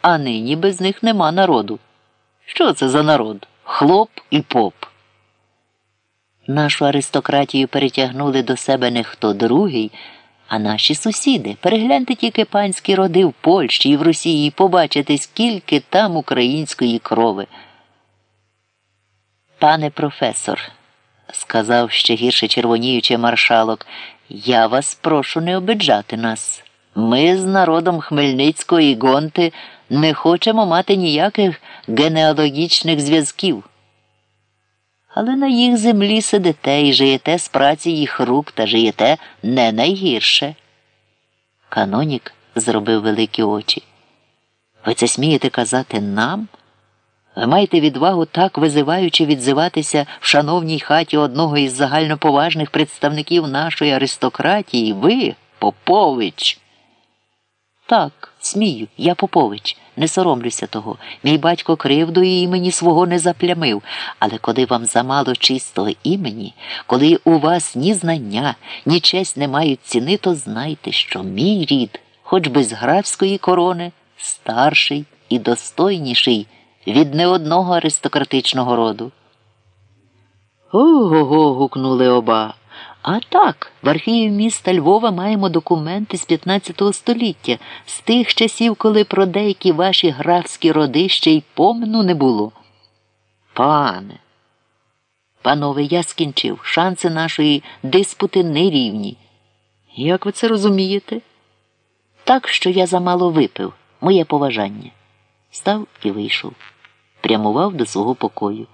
а нині без них нема народу. Що це за народ? Хлоп і поп. Нашу аристократію перетягнули до себе не хто другий, а наші сусіди. Перегляньте тільки панські роди в Польщі і в Росії і побачите, скільки там української крови. Пане професор, сказав ще гірше червоніючи маршалок, я вас прошу не обиджати нас. Ми з народом Хмельницької гонти не хочемо мати ніяких генеалогічних зв'язків. Але на їх землі сидите і жиєте з праці їх рук та жиєте не найгірше. Канонік зробив великі очі. Ви це смієте казати нам? Ви маєте відвагу так визиваючи відзиватися в шановній хаті одного із загальноповажних представників нашої аристократії, ви, Попович. Так, смію, я Попович, не соромлюся того. Мій батько кривдою імені свого не заплямив. Але коли вам замало чистого імені, коли у вас ні знання, ні честь не мають ціни, то знайте, що мій рід, хоч без графської корони, старший і достойніший від не одного аристократичного роду. Ого го гукнули оба. А так, в архіві міста Львова маємо документи з 15 століття, з тих часів, коли про деякі ваші графські роди ще й помину не було. Пане, панове, я скінчив. Шанси нашої диспути нерівні. Як ви це розумієте? Так, що я замало випив, моє поважання. Став і вийшов, прямував до свого покою.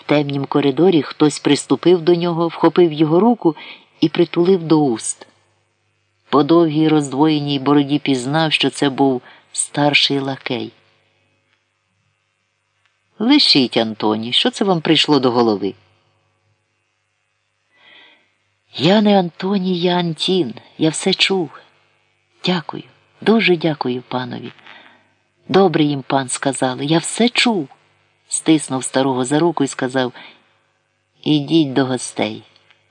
В темнім коридорі хтось приступив до нього, вхопив його руку і притулив до уст. По довгій роздвоєній бороді пізнав, що це був старший лакей. Лишіть, Антоній, що це вам прийшло до голови? Я не Антоній, я Антін. Я все чув. Дякую, дуже дякую панові. Добре їм пан сказали, я все чув стиснув старого за руку і сказав Ідіть до гостей,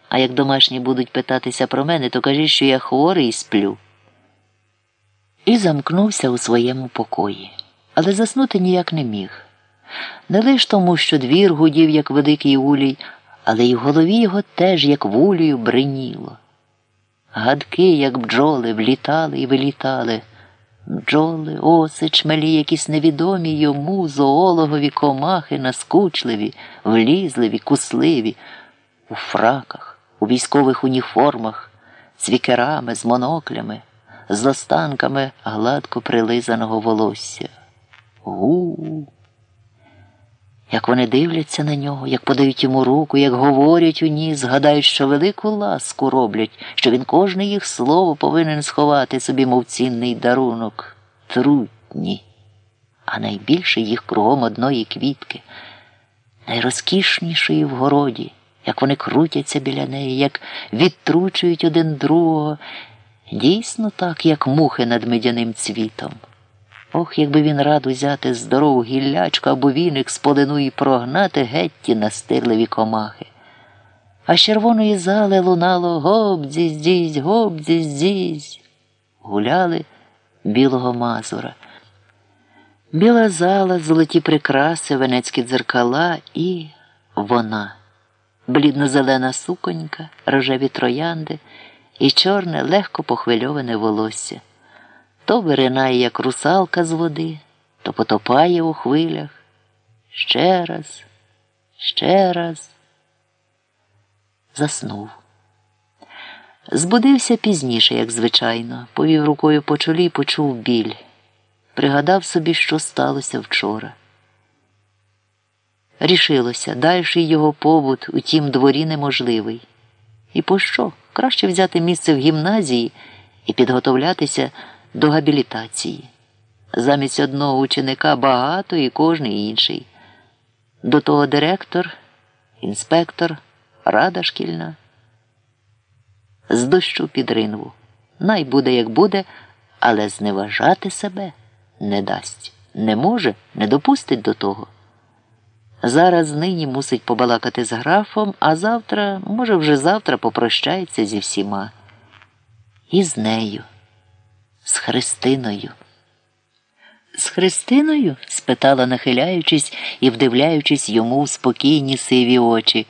а як домашні будуть питатися про мене, то кажіть, що я хворий і сплю. І замкнувся у своєму покої, але заснути ніяк не міг. Не лиш тому, що двір гудів, як великий улій, але й в голові його теж, як вулею, бриніло. Гадки, як бджоли, влітали і вилітали бджоли, оси, чмелі, якісь невідомі йому зоологові комахи, наскучливі, влізливі, кусливі, у фраках, у військових уніформах, з вікерами, з моноклями, з останками гладко прилизаного волосся. Гу. Як вони дивляться на нього, як подають йому руку, як говорять у ніс, гадають, що велику ласку роблять, що він кожне їх слово повинен сховати собі, мов цінний дарунок. Трутні, а найбільше їх кругом одної квітки, найрозкішнішої в городі, як вони крутяться біля неї, як відтручують один другого, дійсно так, як мухи над медяним цвітом. Ох, якби він рад узяти здорову гіллячку або віник з полину і прогнати геть ті настирливі комахи. А з червоної зали лунало гобдзізь, дзізь, гобдзізь, дзізь. Гуляли білого мазура. Біла зала, золоті прикраси, венецькі дзеркала і вона, блідно-зелена суконька, рожеві троянди і чорне, легко похвильоване волосся то виринає, як русалка з води, то потопає у хвилях. Ще раз, ще раз. Заснув. Збудився пізніше, як звичайно, повів рукою по чолі і почув біль. Пригадав собі, що сталося вчора. Рішилося, дальший його побут у тім дворі неможливий. І пощо? Краще взяти місце в гімназії і підготовлятися до габілітації. Замість одного ученика багато і кожний інший. До того директор, інспектор, рада шкільна. З дощу під ринву. Най буде, як буде, але зневажати себе не дасть. Не може, не допустить до того. Зараз нині мусить побалакати з графом, а завтра, може, вже завтра попрощається зі всіма. І з нею з Христиною. З Христиною? спитала, нахиляючись і вдивляючись йому в спокійні сиві очі.